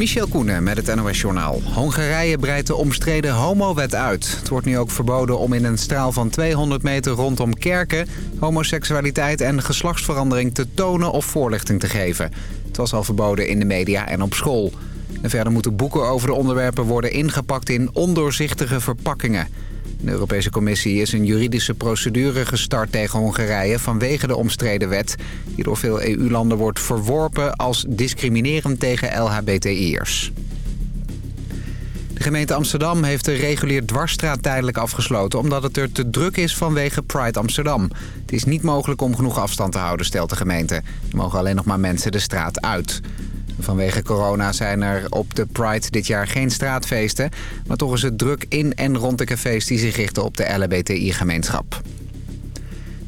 Michel Koenen met het NOS-journaal. Hongarije breidt de omstreden homowet uit. Het wordt nu ook verboden om in een straal van 200 meter rondom kerken... homoseksualiteit en geslachtsverandering te tonen of voorlichting te geven. Het was al verboden in de media en op school. En verder moeten boeken over de onderwerpen worden ingepakt in ondoorzichtige verpakkingen. De Europese Commissie is een juridische procedure gestart tegen Hongarije... vanwege de omstreden wet, die door veel EU-landen wordt verworpen... als discriminerend tegen LHBTI'ers. De gemeente Amsterdam heeft de regulier dwarsstraat tijdelijk afgesloten... omdat het er te druk is vanwege Pride Amsterdam. Het is niet mogelijk om genoeg afstand te houden, stelt de gemeente. Er mogen alleen nog maar mensen de straat uit. Vanwege corona zijn er op de Pride dit jaar geen straatfeesten... maar toch is het druk in en rond de cafés die zich richten op de LHBTI-gemeenschap.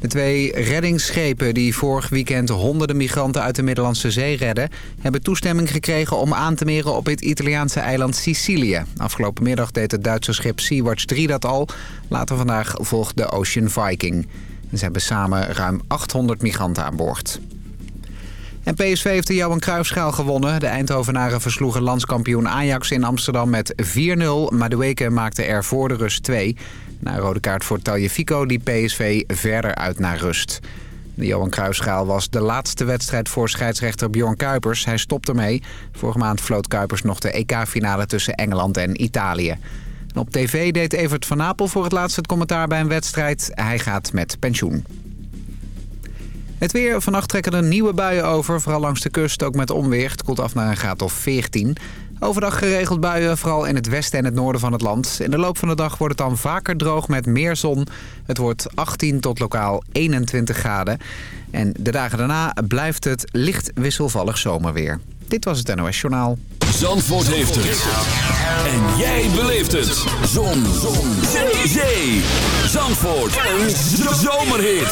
De twee reddingsschepen die vorig weekend honderden migranten uit de Middellandse Zee redden... hebben toestemming gekregen om aan te meren op het Italiaanse eiland Sicilië. Afgelopen middag deed het Duitse schip Sea-Watch 3 dat al. Later vandaag volgt de Ocean Viking. ze hebben samen ruim 800 migranten aan boord. En PSV heeft de Johan Cruijffschaal gewonnen. De Eindhovenaren versloegen landskampioen Ajax in Amsterdam met 4-0. Maar de weken maakte er voor de rust 2. Na rode kaart voor Taljefico die PSV verder uit naar rust. De Johan Cruijffschaal was de laatste wedstrijd voor scheidsrechter Bjorn Kuipers. Hij stopte ermee. Vorige maand floot Kuipers nog de EK-finale tussen Engeland en Italië. Op tv deed Evert van Napel voor het laatst het commentaar bij een wedstrijd. Hij gaat met pensioen. Het weer. Vannacht trekken er nieuwe buien over. Vooral langs de kust, ook met onweer. Het koelt af naar een graad of 14. Overdag geregeld buien, vooral in het westen en het noorden van het land. In de loop van de dag wordt het dan vaker droog met meer zon. Het wordt 18 tot lokaal 21 graden. En de dagen daarna blijft het licht wisselvallig zomerweer. Dit was het NOS Journaal. Zandvoort heeft het. En jij beleeft het. Zon. zon. Zee. Zandvoort. Een zomerhit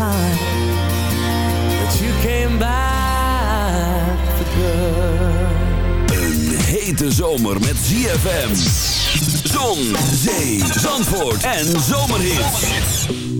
time you came back for. Een hete zomer met ZFM. Zon, zee, zandvoort en zomerhit.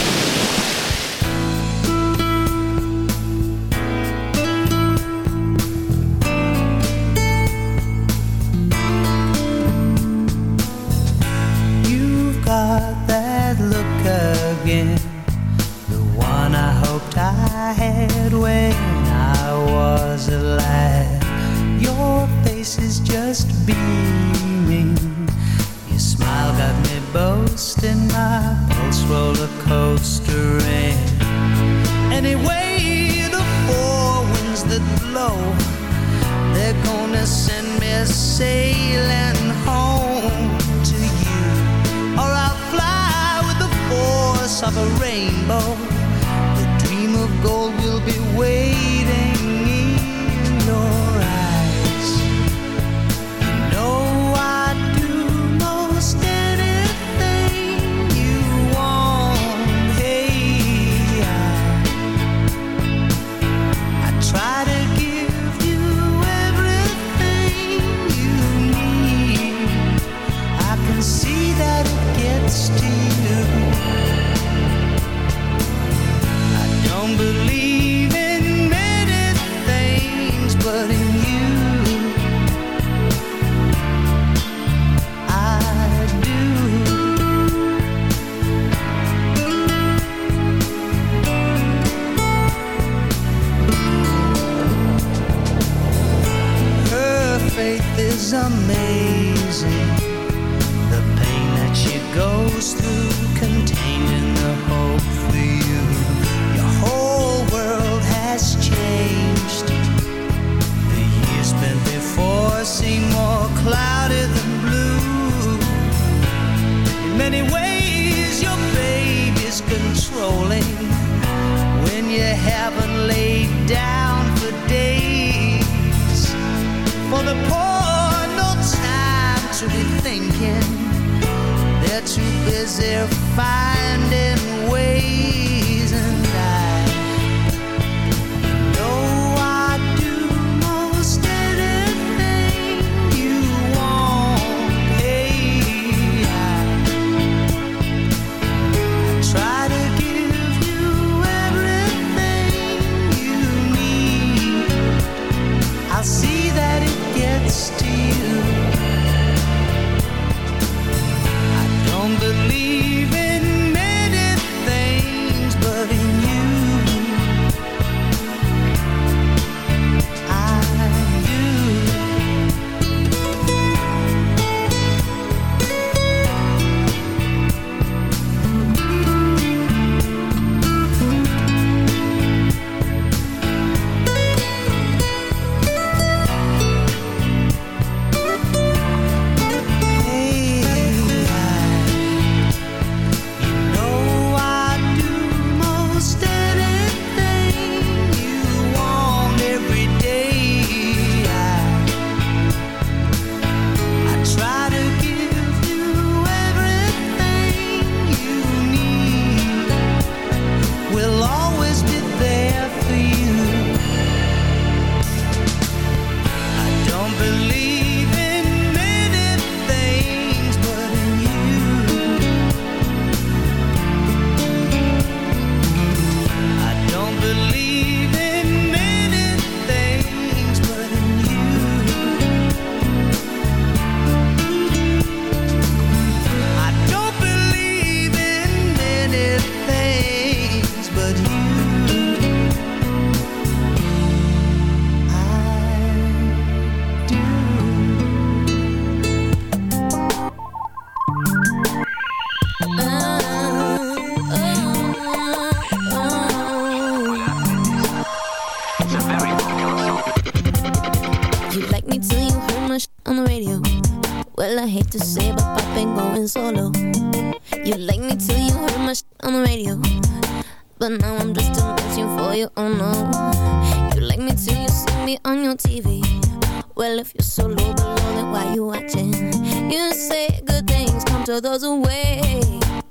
those away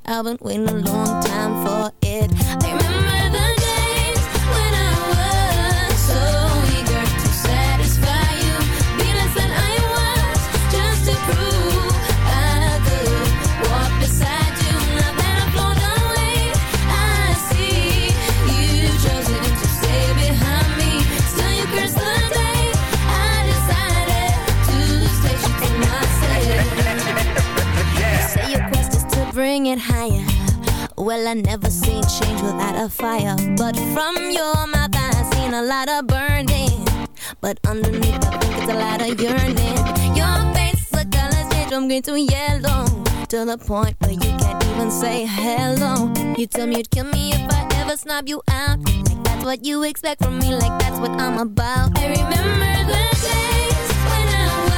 I've been waiting a long time to yellow To the point where you can't even say hello. You tell me you'd kill me if I ever snob you out. Like that's what you expect from me Like that's what I'm about. I remember the days when I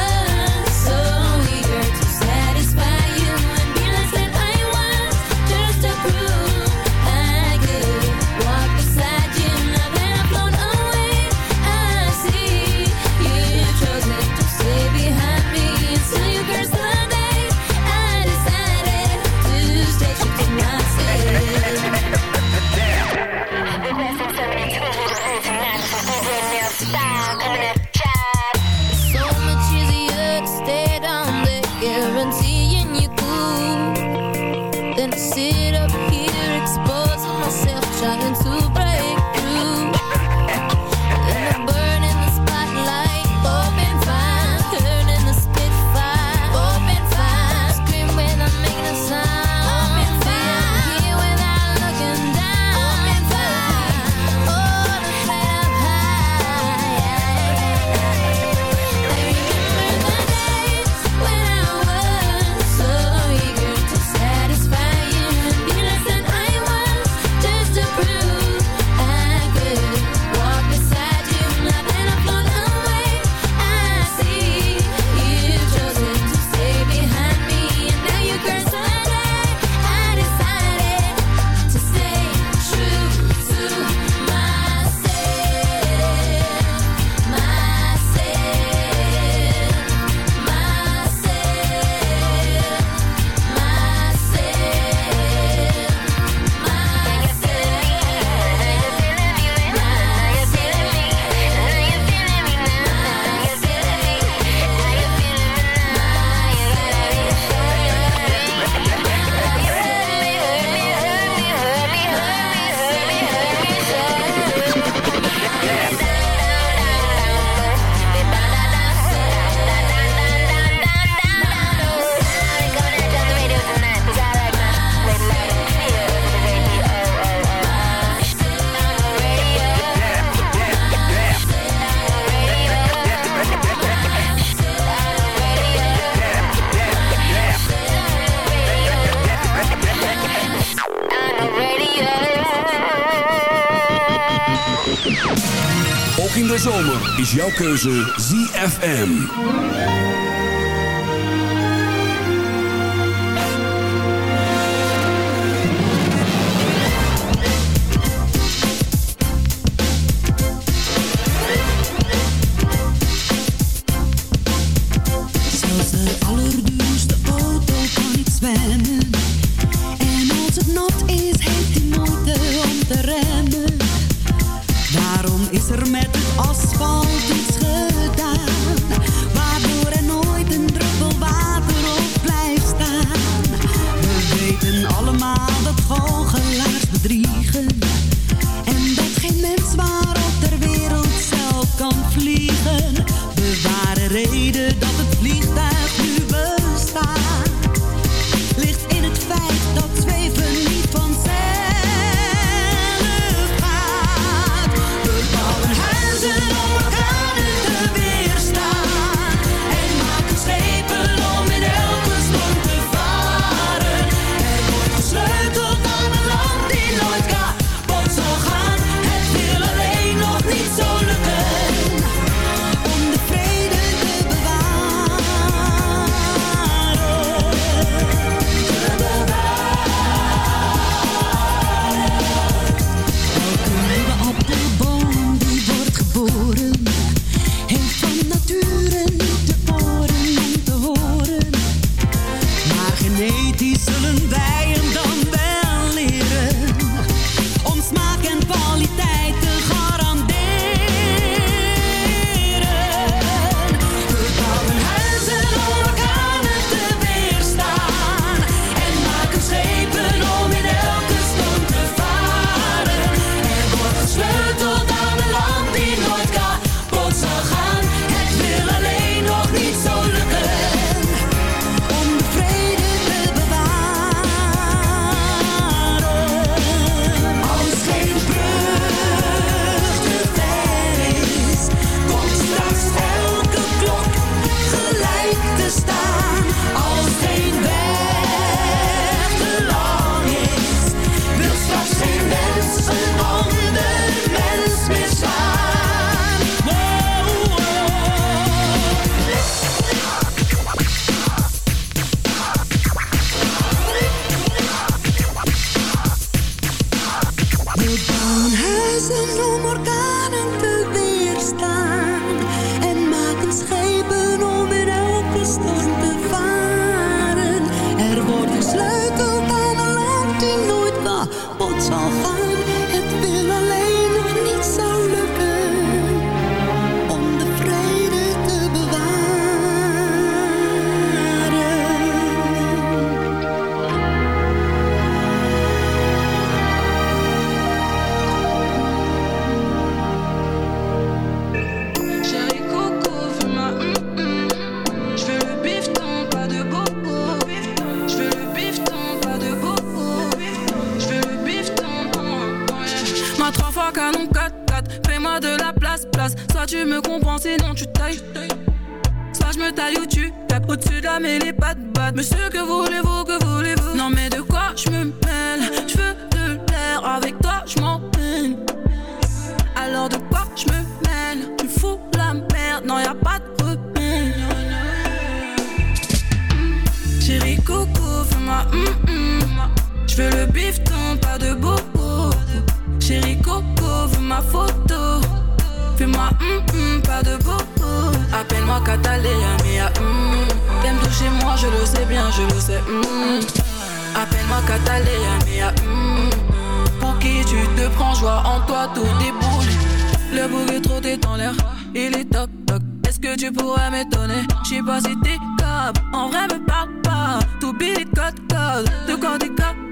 jouw keuze ZFM. Place. Soit tu me comprends, sinon tu tailles. Soit je me taille ou tu tapes au-dessus de la mêlée, pas de batte. Monsieur, que voulez-vous, que voulez-vous? Non, mais de quoi je me mêle? Je veux de l'air, avec toi je m'en. Alors de quoi je me mêle? Tu fous la merde, non y a pas de repère Chérie Coco, fais-moi hum hum Je veux le bifton, pas de bobo Chérie Coco, veux ma photo Fais-moi hum hum, pas de Appelle-moi Catalina, mia hum T'aimes toucher moi, je le sais bien, je le sais hum Appelle-moi Catalina, mia hum pour qui tu te prends, joie en toi, tout déboule. Le bouc est dans l'air, il est toc toc. Est-ce que tu pourrais m'étonner? J'sais pas si t'es capable, en vrai me parle pas. Tout billet code code, de capable, yeah, yeah,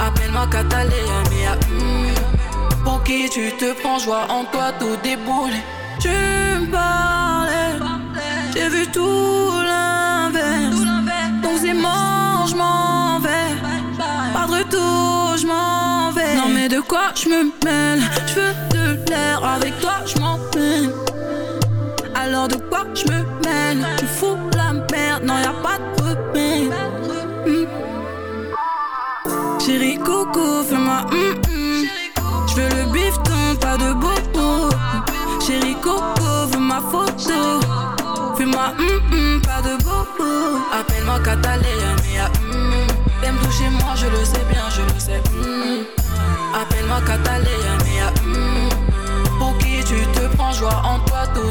Appelle-moi Catalina, mia hum. Pour qui tu te prends, joie en toi, tout déboule. Tu me parlais, j'ai vu tout l'inverse. Donc c'est mort, je m'en vais. Pas de retour, je m'en vais. Non mais de quoi je me mêle? Je veux de l'air, avec toi je m'en. Alors de quoi je me mêle Coco, fais-moi hum hum. Je veux le bifton, pas de bobo. Chérie Coco, veux ma photo. Fais-moi hum hum, pas de bobo. Appelle-moi Catalina, mia hum. T'aimes toucher moi, je le sais bien, je le sais. Appelle-moi Catalina, mia hum. Pour qui tu te prends, joie en toi, tout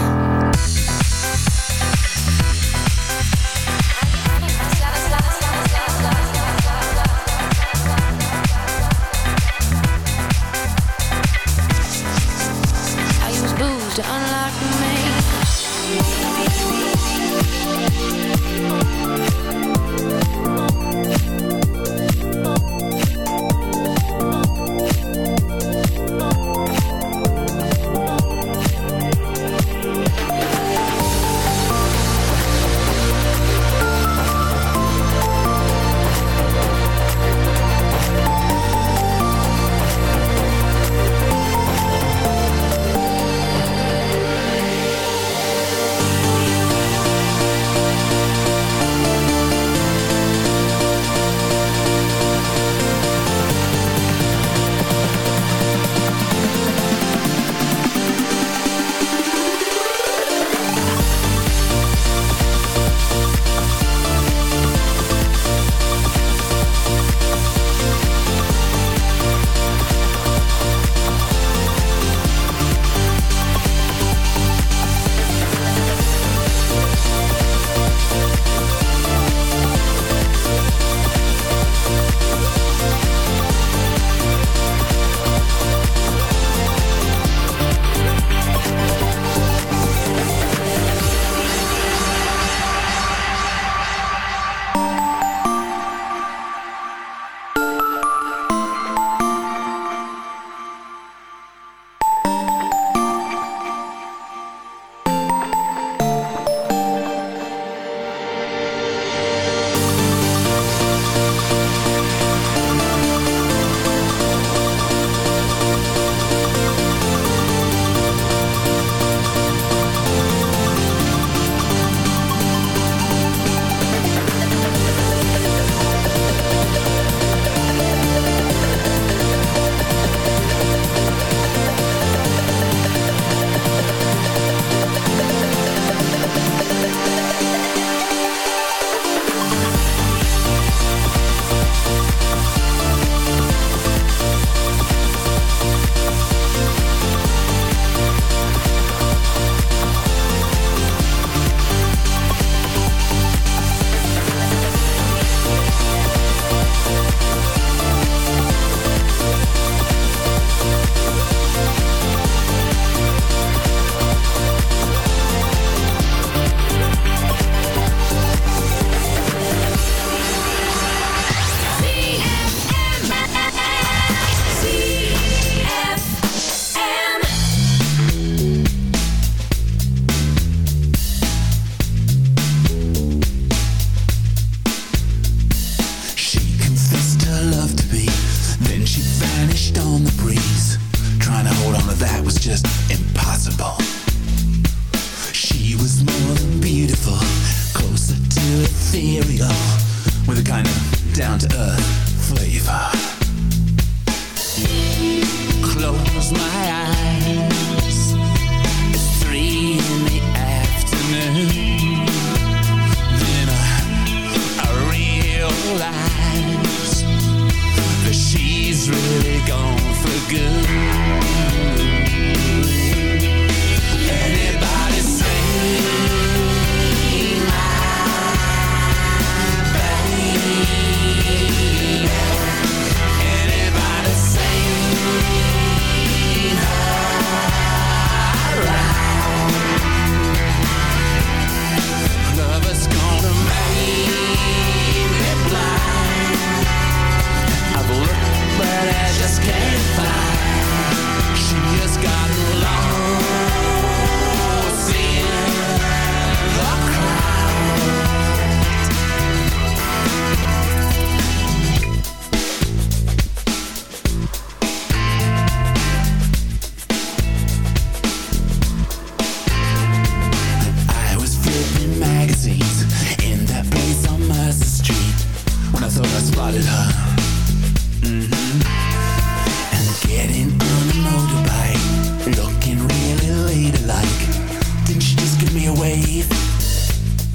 grave.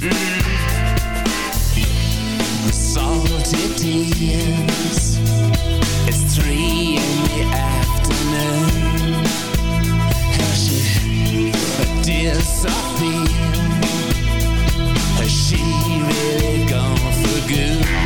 Mm. Mm-hmm. The salted tears. It's three in the afternoon. Has she disappeared? Has she really gone for good?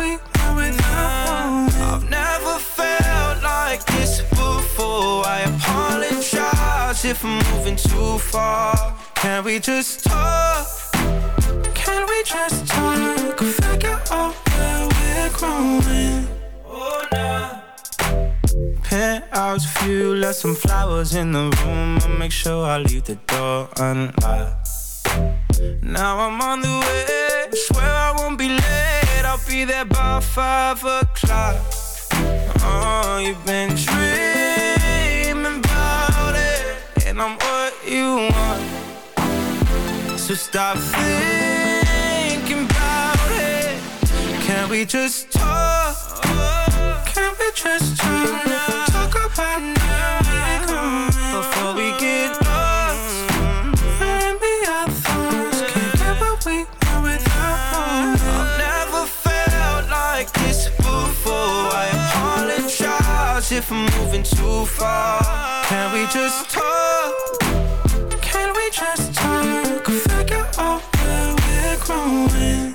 I've never felt like this before. I apologize if I'm moving too far. Can we just talk? Can we just talk? Figure out where we're growing. Oh, nah. Penthouse view, left some flowers in the room. I'll make sure I leave the door unlocked. Now I'm on the way. Be there by five o'clock. Oh, you've been dreaming about it, and I'm what you want. So stop thinking about it. Can we just talk? Can we just talk? Talk about apologize moving too far. Can we just talk? Can we just talk? Figure out where we're growing.